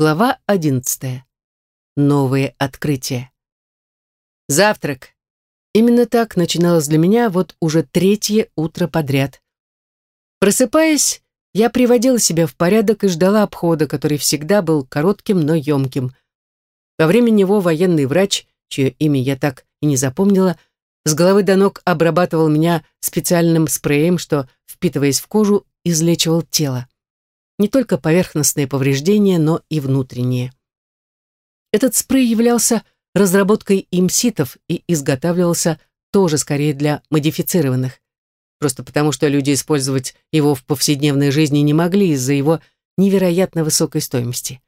Глава одиннадцатая. Новые открытия. Завтрак. Именно так начиналось для меня вот уже третье утро подряд. Просыпаясь, я приводила себя в порядок и ждала обхода, который всегда был коротким, но емким. Во время него военный врач, чье имя я так и не запомнила, с головы до ног обрабатывал меня специальным спреем, что, впитываясь в кожу, излечивал тело не только поверхностные повреждения, но и внутренние. Этот спрей являлся разработкой имситов и изготавливался тоже скорее для модифицированных, просто потому что люди использовать его в повседневной жизни не могли из-за его невероятно высокой стоимости.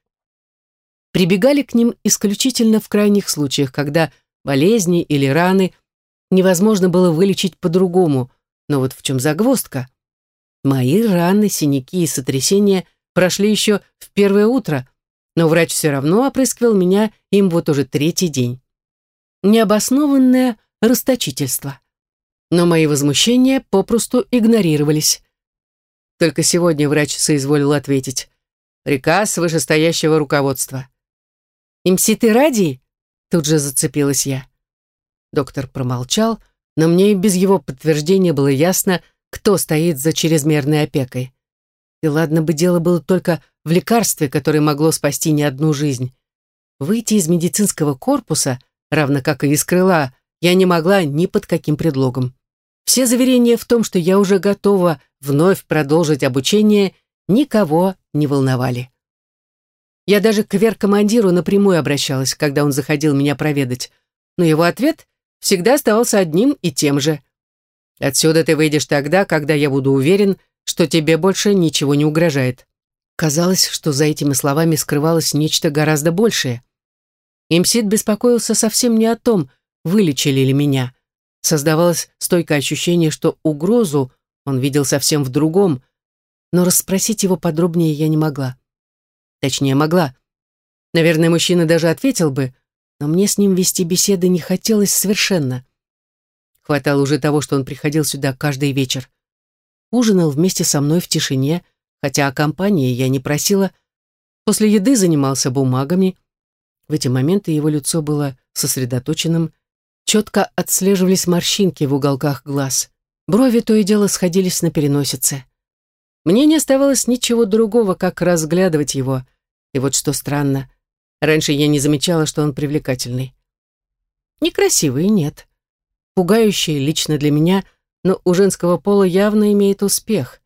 Прибегали к ним исключительно в крайних случаях, когда болезни или раны невозможно было вылечить по-другому, но вот в чем загвоздка – Мои раны, синяки и сотрясения прошли еще в первое утро, но врач все равно опрыскивал меня им вот уже третий день. Необоснованное расточительство. Но мои возмущения попросту игнорировались. Только сегодня врач соизволил ответить. Приказ вышестоящего руководства. «Имситы ради?» Тут же зацепилась я. Доктор промолчал, но мне и без его подтверждения было ясно, кто стоит за чрезмерной опекой. И ладно бы дело было только в лекарстве, которое могло спасти не одну жизнь. Выйти из медицинского корпуса, равно как и из крыла, я не могла ни под каким предлогом. Все заверения в том, что я уже готова вновь продолжить обучение, никого не волновали. Я даже к веркомандиру напрямую обращалась, когда он заходил меня проведать, но его ответ всегда оставался одним и тем же – Отсюда ты выйдешь тогда, когда я буду уверен, что тебе больше ничего не угрожает». Казалось, что за этими словами скрывалось нечто гораздо большее. Имсид беспокоился совсем не о том, вылечили ли меня. Создавалось стойкое ощущение, что угрозу он видел совсем в другом, но расспросить его подробнее я не могла. Точнее, могла. Наверное, мужчина даже ответил бы, но мне с ним вести беседы не хотелось совершенно. Хватало уже того, что он приходил сюда каждый вечер. Ужинал вместе со мной в тишине, хотя о компании я не просила. После еды занимался бумагами. В эти моменты его лицо было сосредоточенным. Четко отслеживались морщинки в уголках глаз. Брови то и дело сходились на переносице. Мне не оставалось ничего другого, как разглядывать его. И вот что странно. Раньше я не замечала, что он привлекательный. Некрасивый, нет пугающее лично для меня, но у женского пола явно имеет успех,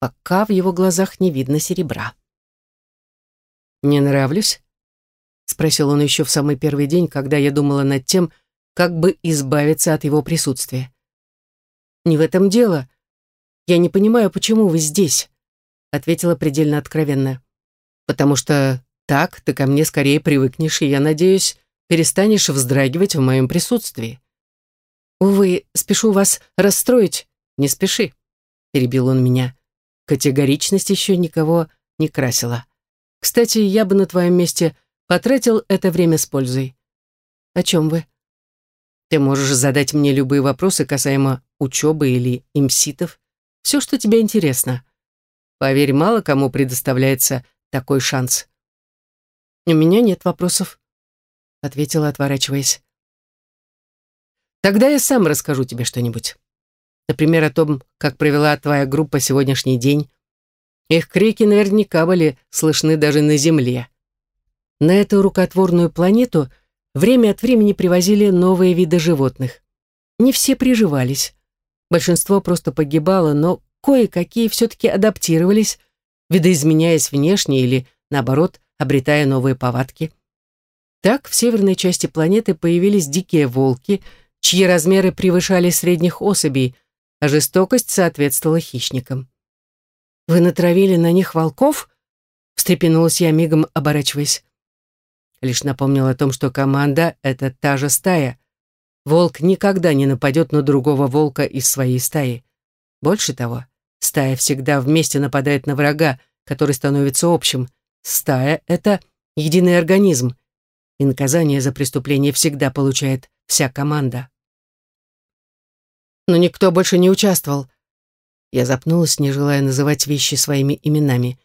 пока в его глазах не видно серебра. «Не нравлюсь?» — спросил он еще в самый первый день, когда я думала над тем, как бы избавиться от его присутствия. «Не в этом дело. Я не понимаю, почему вы здесь», — ответила предельно откровенно. «Потому что так ты ко мне скорее привыкнешь, и, я надеюсь, перестанешь вздрагивать в моем присутствии». «Увы, спешу вас расстроить». «Не спеши», — перебил он меня. Категоричность еще никого не красила. «Кстати, я бы на твоем месте потратил это время с пользой». «О чем вы?» «Ты можешь задать мне любые вопросы касаемо учебы или имситов. Все, что тебе интересно. Поверь, мало кому предоставляется такой шанс». «У меня нет вопросов», — ответила, отворачиваясь. Тогда я сам расскажу тебе что-нибудь. Например, о том, как провела твоя группа сегодняшний день. Их крики наверняка были слышны даже на Земле. На эту рукотворную планету время от времени привозили новые виды животных. Не все приживались. Большинство просто погибало, но кое-какие все-таки адаптировались, видоизменяясь внешне или, наоборот, обретая новые повадки. Так в северной части планеты появились дикие волки – чьи размеры превышали средних особей, а жестокость соответствовала хищникам. «Вы натравили на них волков?» — встрепенулась я, мигом оборачиваясь. Лишь напомнил о том, что команда — это та же стая. Волк никогда не нападет на другого волка из своей стаи. Больше того, стая всегда вместе нападает на врага, который становится общим. Стая — это единый организм, и наказание за преступление всегда получает вся команда. Но никто больше не участвовал. Я запнулась, не желая называть вещи своими именами.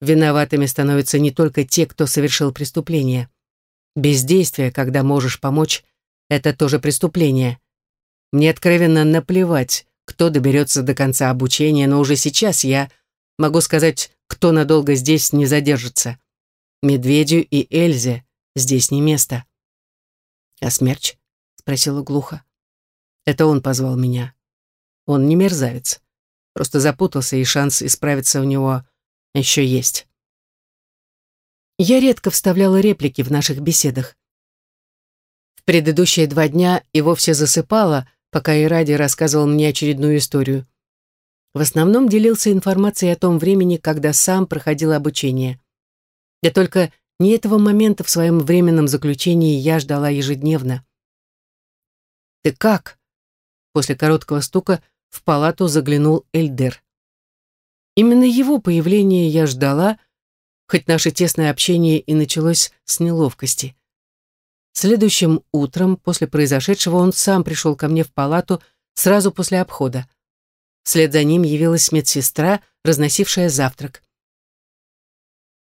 виноватыми становятся не только те, кто совершил преступление. Бездействие, когда можешь помочь, это тоже преступление. Мне откровенно наплевать, кто доберется до конца обучения, но уже сейчас я могу сказать, кто надолго здесь не задержится. Медведю и Эльзе здесь не место. «А смерч?» — спросила глухо. Это он позвал меня. Он не мерзавец. Просто запутался, и шанс исправиться у него еще есть. Я редко вставляла реплики в наших беседах. В предыдущие два дня и вовсе засыпала, пока Иради рассказывал мне очередную историю. В основном делился информацией о том времени, когда сам проходил обучение. Да только не этого момента в своем временном заключении я ждала ежедневно. «Ты как?» После короткого стука в палату заглянул Эльдер. Именно его появление я ждала, хоть наше тесное общение и началось с неловкости. Следующим утром после произошедшего он сам пришел ко мне в палату сразу после обхода. Вслед за ним явилась медсестра, разносившая завтрак.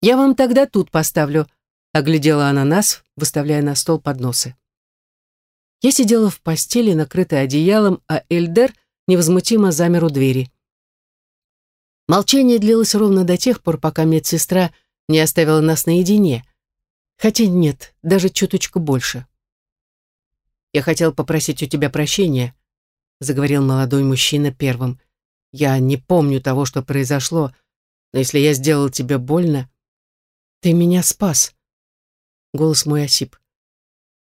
«Я вам тогда тут поставлю», — оглядела она нас, выставляя на стол подносы. Я сидела в постели, накрытая одеялом, а Эльдер невозмутимо замер у двери. Молчание длилось ровно до тех пор, пока медсестра не оставила нас наедине. Хотя нет, даже чуточку больше. «Я хотел попросить у тебя прощения», — заговорил молодой мужчина первым. «Я не помню того, что произошло, но если я сделал тебе больно...» «Ты меня спас», — голос мой осип.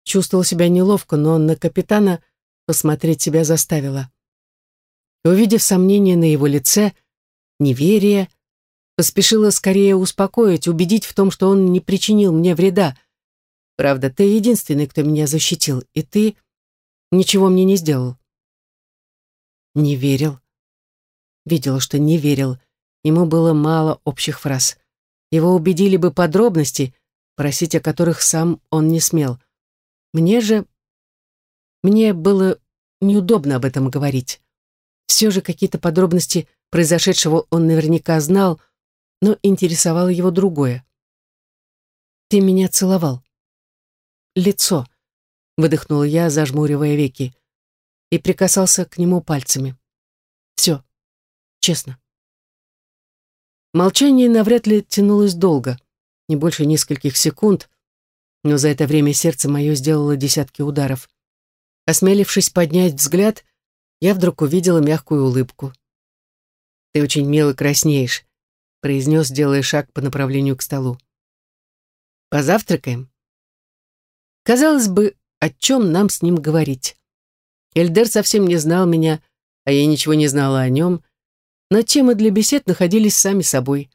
Чувствовал себя неловко, но на капитана посмотреть себя заставила. Увидев сомнение на его лице, — неверие, поспешила скорее успокоить, убедить в том, что он не причинил мне вреда. Правда, ты единственный, кто меня защитил, и ты ничего мне не сделал. Не верил. Видела, что не верил. Ему было мало общих фраз. Его убедили бы подробности, просить о которых сам он не смел. Мне же... Мне было неудобно об этом говорить. Все же какие-то подробности Произошедшего он наверняка знал, но интересовало его другое. «Ты меня целовал». «Лицо», — выдохнула я, зажмуривая веки, и прикасался к нему пальцами. «Все, честно». Молчание навряд ли тянулось долго, не больше нескольких секунд, но за это время сердце мое сделало десятки ударов. Осмелившись поднять взгляд, я вдруг увидела мягкую улыбку. «Ты очень мило краснеешь», — произнес, делая шаг по направлению к столу. «Позавтракаем?» Казалось бы, о чем нам с ним говорить? Эльдер совсем не знал меня, а я ничего не знала о нем, но темы для бесед находились сами собой.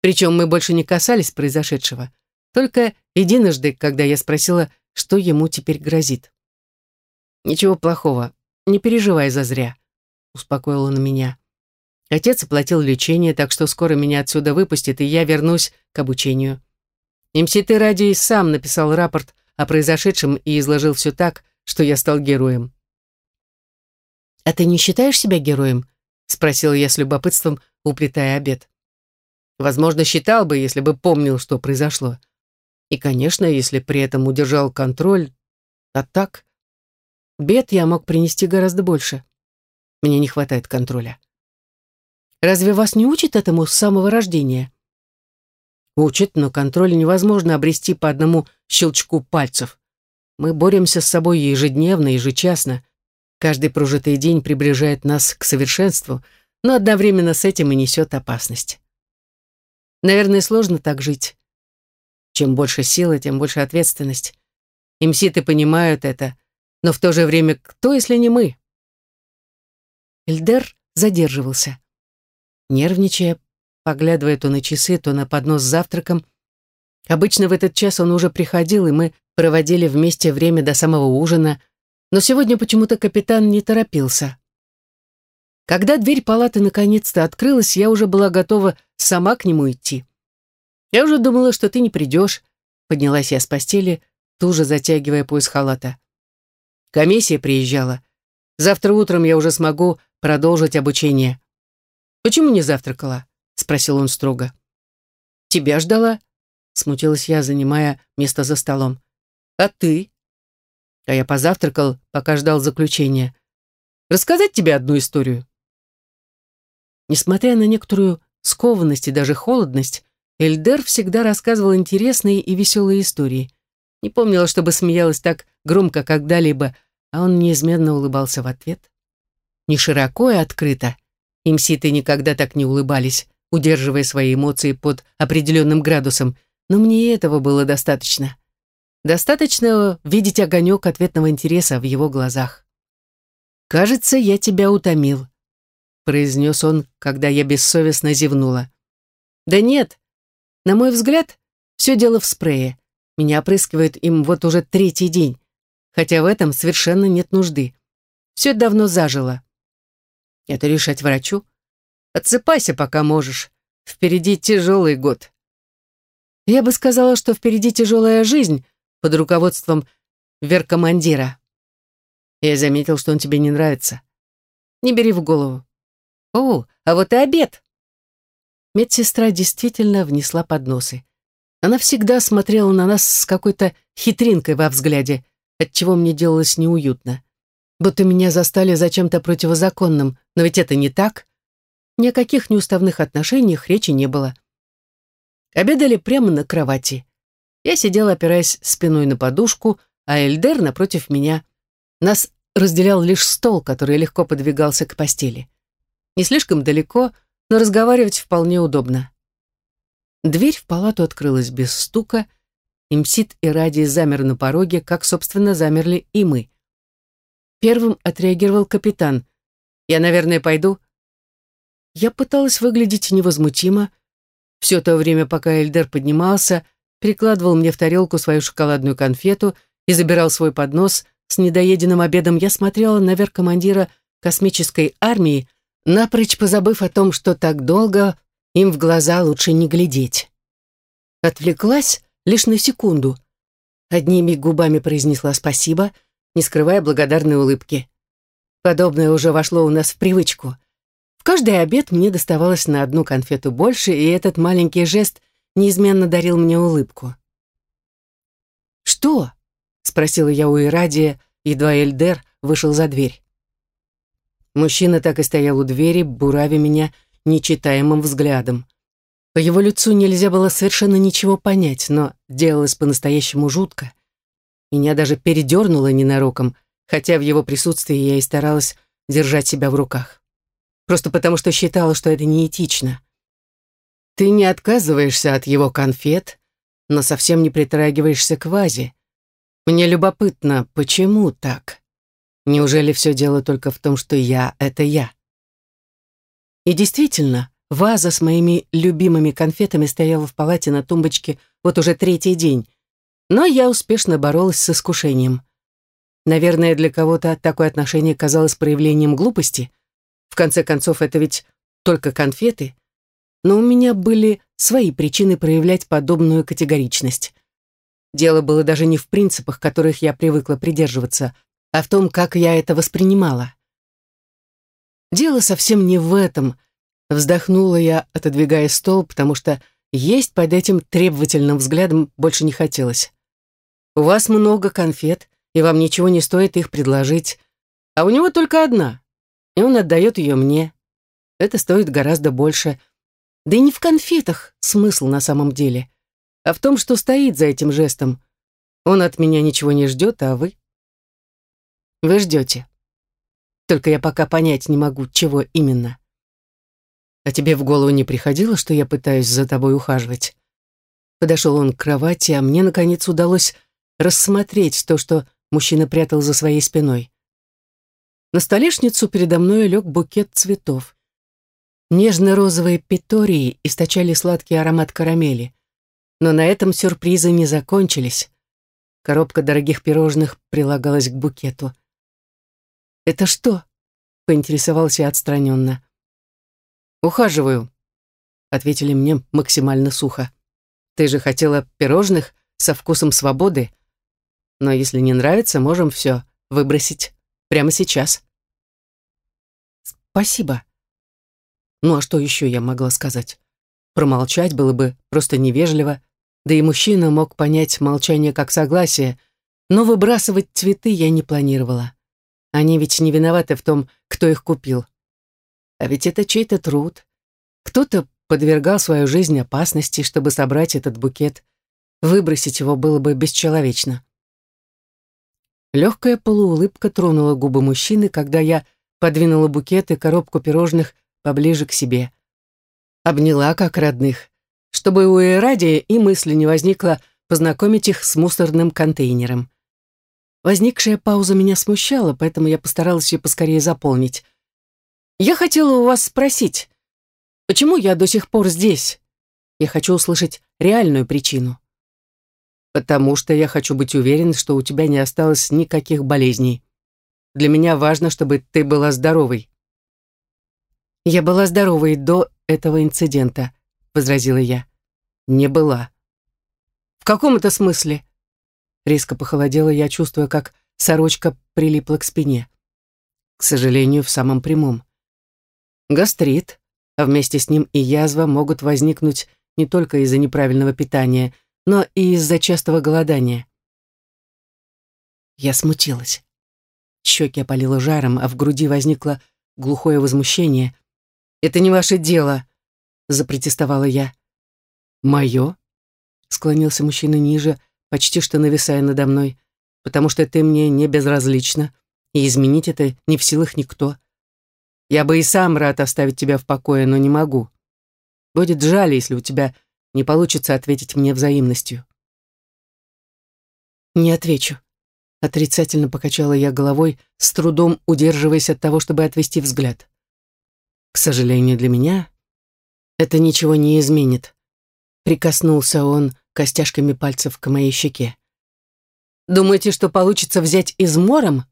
Причем мы больше не касались произошедшего, только единожды, когда я спросила, что ему теперь грозит. «Ничего плохого, не переживай зазря», — успокоил он меня. Отец оплатил лечение, так что скоро меня отсюда выпустят, и я вернусь к обучению. МСТ Ради сам написал рапорт о произошедшем и изложил все так, что я стал героем. «А ты не считаешь себя героем?» — спросила я с любопытством, уплетая обед. «Возможно, считал бы, если бы помнил, что произошло. И, конечно, если при этом удержал контроль. А так, бед я мог принести гораздо больше. Мне не хватает контроля». Разве вас не учат этому с самого рождения? Учат, но контроль невозможно обрести по одному щелчку пальцев. Мы боремся с собой ежедневно, ежечасно. Каждый прожитый день приближает нас к совершенству, но одновременно с этим и несет опасность. Наверное, сложно так жить. Чем больше силы, тем больше ответственность. Имситы понимают это, но в то же время кто, если не мы? Эльдер задерживался нервничая, поглядывая то на часы, то на поднос с завтраком. Обычно в этот час он уже приходил, и мы проводили вместе время до самого ужина, но сегодня почему-то капитан не торопился. Когда дверь палаты наконец-то открылась, я уже была готова сама к нему идти. «Я уже думала, что ты не придешь», — поднялась я с постели, туже затягивая пояс халата. «Комиссия приезжала. Завтра утром я уже смогу продолжить обучение». «Почему не завтракала?» — спросил он строго. «Тебя ждала», — смутилась я, занимая место за столом. «А ты?» А я позавтракал, пока ждал заключения. «Рассказать тебе одну историю?» Несмотря на некоторую скованность и даже холодность, Эльдер всегда рассказывал интересные и веселые истории. Не помнила, чтобы смеялась так громко когда-либо, а он неизменно улыбался в ответ. Не широко и открыто. Имситы никогда так не улыбались, удерживая свои эмоции под определенным градусом, но мне и этого было достаточно. Достаточно видеть огонек ответного интереса в его глазах. «Кажется, я тебя утомил», — произнес он, когда я бессовестно зевнула. «Да нет. На мой взгляд, все дело в спрее. Меня опрыскивают им вот уже третий день, хотя в этом совершенно нет нужды. Все давно зажило. Это решать врачу. Отсыпайся, пока можешь. Впереди тяжелый год. Я бы сказала, что впереди тяжелая жизнь под руководством веркомандира. Я заметил, что он тебе не нравится. Не бери в голову. О, а вот и обед. Медсестра действительно внесла подносы. Она всегда смотрела на нас с какой-то хитринкой во взгляде, отчего мне делалось неуютно. Будто меня застали за чем-то противозаконным, но ведь это не так. Ни о каких неуставных отношениях речи не было. Обедали прямо на кровати. Я сидела, опираясь спиной на подушку, а Эльдер напротив меня. Нас разделял лишь стол, который легко подвигался к постели. Не слишком далеко, но разговаривать вполне удобно. Дверь в палату открылась без стука, Имсит и Ради замер на пороге, как, собственно, замерли и мы. Первым отреагировал капитан. «Я, наверное, пойду?» Я пыталась выглядеть невозмутимо. Все то время, пока Эльдер поднимался, перекладывал мне в тарелку свою шоколадную конфету и забирал свой поднос с недоеденным обедом, я смотрела наверх командира космической армии, напрочь позабыв о том, что так долго им в глаза лучше не глядеть. Отвлеклась лишь на секунду. Одними губами произнесла спасибо — не скрывая благодарной улыбки. Подобное уже вошло у нас в привычку. В каждый обед мне доставалось на одну конфету больше, и этот маленький жест неизменно дарил мне улыбку. «Что?» — спросила я у Ирадия, едва Эльдер вышел за дверь. Мужчина так и стоял у двери, буравя меня нечитаемым взглядом. По его лицу нельзя было совершенно ничего понять, но делалось по-настоящему жутко. Меня даже передернуло ненароком, хотя в его присутствии я и старалась держать себя в руках. Просто потому, что считала, что это неэтично. Ты не отказываешься от его конфет, но совсем не притрагиваешься к вазе. Мне любопытно, почему так? Неужели все дело только в том, что я — это я? И действительно, ваза с моими любимыми конфетами стояла в палате на тумбочке вот уже третий день, но я успешно боролась с искушением. Наверное, для кого-то такое отношение казалось проявлением глупости. В конце концов, это ведь только конфеты. Но у меня были свои причины проявлять подобную категоричность. Дело было даже не в принципах, которых я привыкла придерживаться, а в том, как я это воспринимала. Дело совсем не в этом. Вздохнула я, отодвигая стол, потому что есть под этим требовательным взглядом больше не хотелось. У вас много конфет, и вам ничего не стоит их предложить. А у него только одна, и он отдает ее мне. Это стоит гораздо больше. Да и не в конфетах смысл на самом деле, а в том, что стоит за этим жестом. Он от меня ничего не ждет, а вы? Вы ждете. Только я пока понять не могу, чего именно. А тебе в голову не приходило, что я пытаюсь за тобой ухаживать? Подошел он к кровати, а мне, наконец, удалось рассмотреть то, что мужчина прятал за своей спиной. На столешницу передо мной лег букет цветов. Нежно-розовые петории источали сладкий аромат карамели. Но на этом сюрпризы не закончились. Коробка дорогих пирожных прилагалась к букету. «Это что?» — поинтересовался отстраненно. «Ухаживаю», — ответили мне максимально сухо. «Ты же хотела пирожных со вкусом свободы?» Но если не нравится, можем все выбросить прямо сейчас. Спасибо. Ну а что еще я могла сказать? промолчать было бы просто невежливо, да и мужчина мог понять молчание как согласие, но выбрасывать цветы я не планировала. Они ведь не виноваты в том, кто их купил. А ведь это чей-то труд. Кто-то подвергал свою жизнь опасности, чтобы собрать этот букет. Выбросить его было бы бесчеловечно. Легкая полуулыбка тронула губы мужчины, когда я подвинула букет и коробку пирожных поближе к себе. Обняла как родных, чтобы у Эрадия и мысли не возникло познакомить их с мусорным контейнером. Возникшая пауза меня смущала, поэтому я постаралась ее поскорее заполнить. «Я хотела у вас спросить, почему я до сих пор здесь? Я хочу услышать реальную причину». «Потому что я хочу быть уверен, что у тебя не осталось никаких болезней. Для меня важно, чтобы ты была здоровой». «Я была здоровой до этого инцидента», — возразила я. «Не была». «В каком это смысле?» Резко похолодела я, чувствуя, как сорочка прилипла к спине. К сожалению, в самом прямом. Гастрит, а вместе с ним и язва могут возникнуть не только из-за неправильного питания, но и из-за частого голодания. Я смутилась. Щеки опалило жаром, а в груди возникло глухое возмущение. «Это не ваше дело», — запротестовала я. «Мое?» — склонился мужчина ниже, почти что нависая надо мной, «потому что ты мне не безразлична, и изменить это не в силах никто. Я бы и сам рад оставить тебя в покое, но не могу. Будет жаль, если у тебя не получится ответить мне взаимностью». «Не отвечу», — отрицательно покачала я головой, с трудом удерживаясь от того, чтобы отвести взгляд. «К сожалению для меня, это ничего не изменит», — прикоснулся он костяшками пальцев к моей щеке. «Думаете, что получится взять измором?»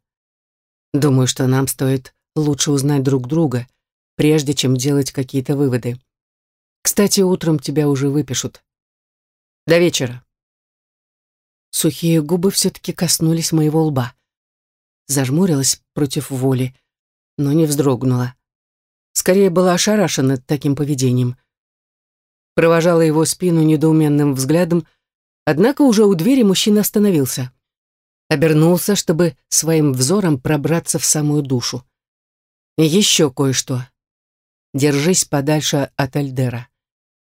«Думаю, что нам стоит лучше узнать друг друга, прежде чем делать какие-то выводы. Кстати, утром тебя уже выпишут. До вечера. Сухие губы все-таки коснулись моего лба. Зажмурилась против воли, но не вздрогнула. Скорее была ошарашена таким поведением. Провожала его спину недоуменным взглядом, однако уже у двери мужчина остановился. Обернулся, чтобы своим взором пробраться в самую душу. Еще кое-что. Держись подальше от Альдера.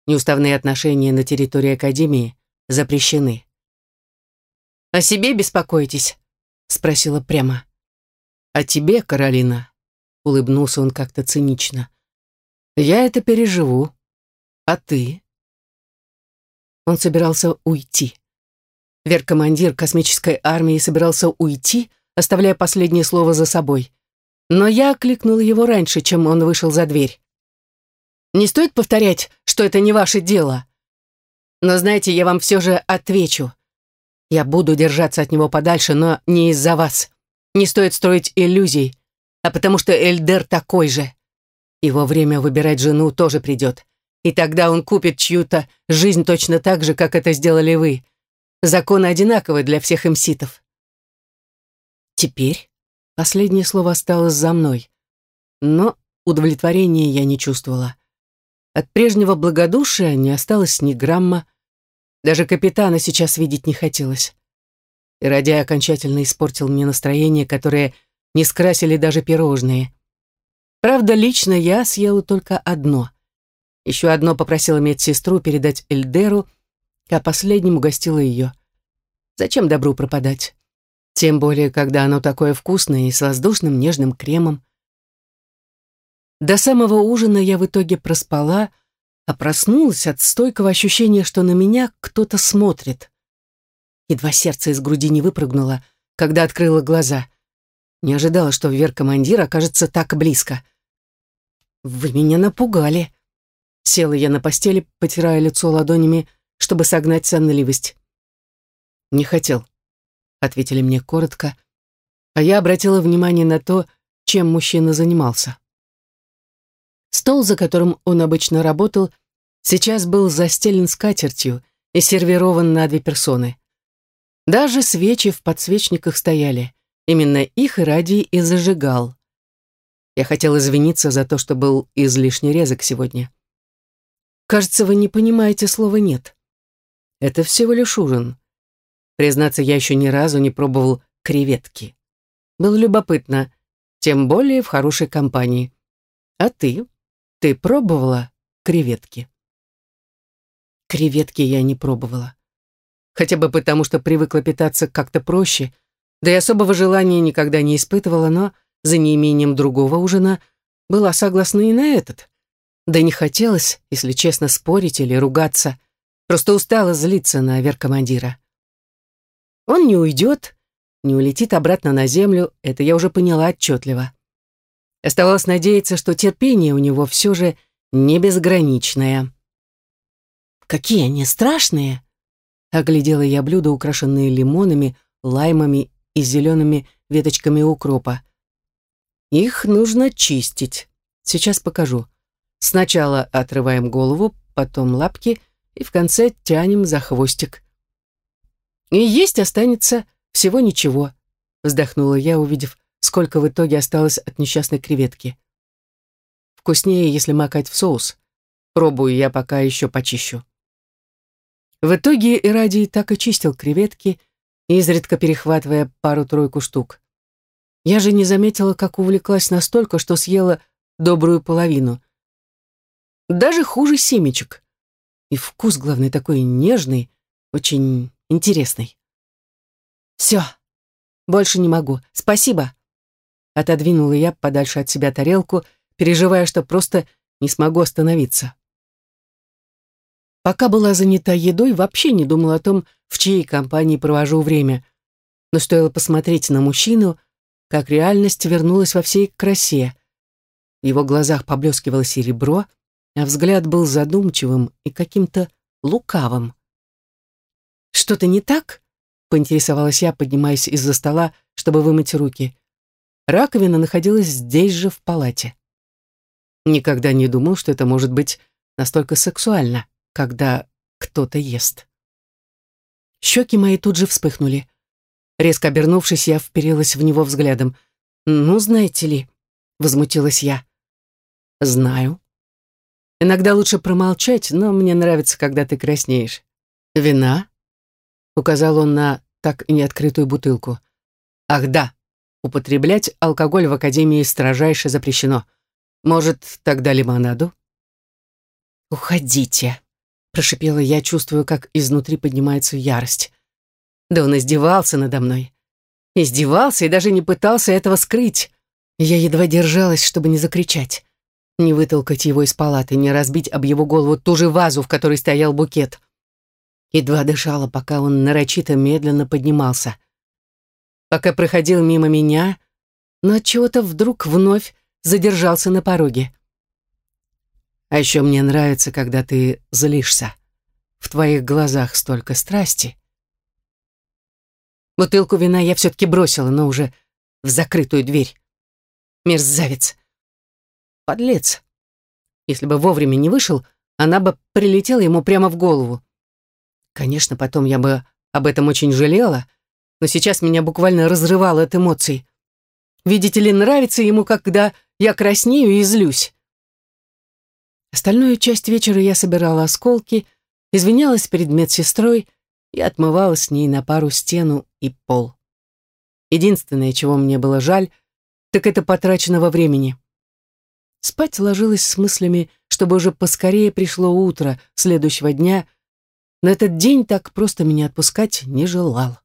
Неуставные отношения на территории Академии запрещены. «О себе беспокоитесь?» — спросила прямо. «О тебе, Каролина», — улыбнулся он как-то цинично. «Я это переживу. А ты?» Он собирался уйти. Вер-командир космической армии собирался уйти, оставляя последнее слово за собой. Но я окликнула его раньше, чем он вышел за дверь. Не стоит повторять, что это не ваше дело. Но знаете, я вам все же отвечу. Я буду держаться от него подальше, но не из-за вас. Не стоит строить иллюзий, а потому что Эльдер такой же. Его время выбирать жену тоже придет. И тогда он купит чью-то жизнь точно так же, как это сделали вы. Законы одинаковы для всех имситов. Теперь последнее слово осталось за мной. Но удовлетворения я не чувствовала. От прежнего благодушия не осталось ни грамма. Даже капитана сейчас видеть не хотелось. И ради окончательно испортил мне настроение, которое не скрасили даже пирожные. Правда, лично я съела только одно. Еще одно попросила медсестру передать Эльдеру, а последним угостила ее. Зачем добру пропадать? Тем более, когда оно такое вкусное и с воздушным нежным кремом. До самого ужина я в итоге проспала, а проснулась от стойкого ощущения, что на меня кто-то смотрит. Едва сердце из груди не выпрыгнуло, когда открыла глаза. Не ожидала, что вверх-командир окажется так близко. «Вы меня напугали!» Села я на постели, потирая лицо ладонями, чтобы согнать сонливость. «Не хотел», — ответили мне коротко, а я обратила внимание на то, чем мужчина занимался. Стол, за которым он обычно работал, сейчас был застелен скатертью и сервирован на две персоны. Даже свечи в подсвечниках стояли. Именно их и ради и зажигал. Я хотел извиниться за то, что был излишне резок сегодня. Кажется, вы не понимаете слова «нет». Это всего лишь ужин. Признаться, я еще ни разу не пробовал креветки. Было любопытно, тем более в хорошей компании. А ты? Ты пробовала креветки? Креветки я не пробовала. Хотя бы потому, что привыкла питаться как-то проще, да и особого желания никогда не испытывала, но за неимением другого ужина была согласна и на этот. Да не хотелось, если честно, спорить или ругаться. Просто устала злиться на веркомандира. Он не уйдет, не улетит обратно на землю, это я уже поняла отчетливо. Оставалось надеяться, что терпение у него все же не безграничное. «Какие они страшные!» Оглядела я блюда, украшенные лимонами, лаймами и зелеными веточками укропа. Их нужно чистить. Сейчас покажу. Сначала отрываем голову, потом лапки и в конце тянем за хвостик. И есть останется всего ничего, вздохнула я, увидев, сколько в итоге осталось от несчастной креветки. Вкуснее, если макать в соус. Пробую я пока еще почищу. В итоге Ирадий так и чистил креветки, изредка перехватывая пару-тройку штук. Я же не заметила, как увлеклась настолько, что съела добрую половину. Даже хуже семечек. И вкус, главное, такой нежный, очень интересный. «Все, больше не могу. Спасибо!» Отодвинула я подальше от себя тарелку, переживая, что просто не смогу остановиться. Пока была занята едой, вообще не думала о том, в чьей компании провожу время. Но стоило посмотреть на мужчину, как реальность вернулась во всей красе. В его глазах поблескивало серебро, а взгляд был задумчивым и каким-то лукавым. «Что-то не так?» — поинтересовалась я, поднимаясь из-за стола, чтобы вымыть руки. Раковина находилась здесь же, в палате. Никогда не думал, что это может быть настолько сексуально, когда кто-то ест. Щеки мои тут же вспыхнули. Резко обернувшись, я вперилась в него взглядом. «Ну, знаете ли», — возмутилась я. «Знаю. Иногда лучше промолчать, но мне нравится, когда ты краснеешь. Вина?» — указал он на так и неоткрытую бутылку. «Ах да, употреблять алкоголь в Академии строжайше запрещено. Может, тогда лимонаду?» «Уходите», — прошипела я, чувствую, как изнутри поднимается ярость. Да он издевался надо мной. Издевался и даже не пытался этого скрыть. Я едва держалась, чтобы не закричать. Не вытолкать его из палаты, не разбить об его голову ту же вазу, в которой стоял букет. Едва дышала, пока он нарочито медленно поднимался. Пока проходил мимо меня, но от чего-то вдруг вновь задержался на пороге. А еще мне нравится, когда ты злишься. В твоих глазах столько страсти. Бутылку вина я все-таки бросила, но уже в закрытую дверь. Мерзавец. Подлец. Если бы вовремя не вышел, она бы прилетела ему прямо в голову. Конечно, потом я бы об этом очень жалела, но сейчас меня буквально разрывало от эмоций. Видите ли, нравится ему, когда я краснею и злюсь. Остальную часть вечера я собирала осколки, извинялась перед медсестрой, и отмывала с ней на пару стену и пол. Единственное, чего мне было жаль, так это потраченного времени. Спать ложилась с мыслями, чтобы уже поскорее пришло утро следующего дня, но этот день так просто меня отпускать не желал.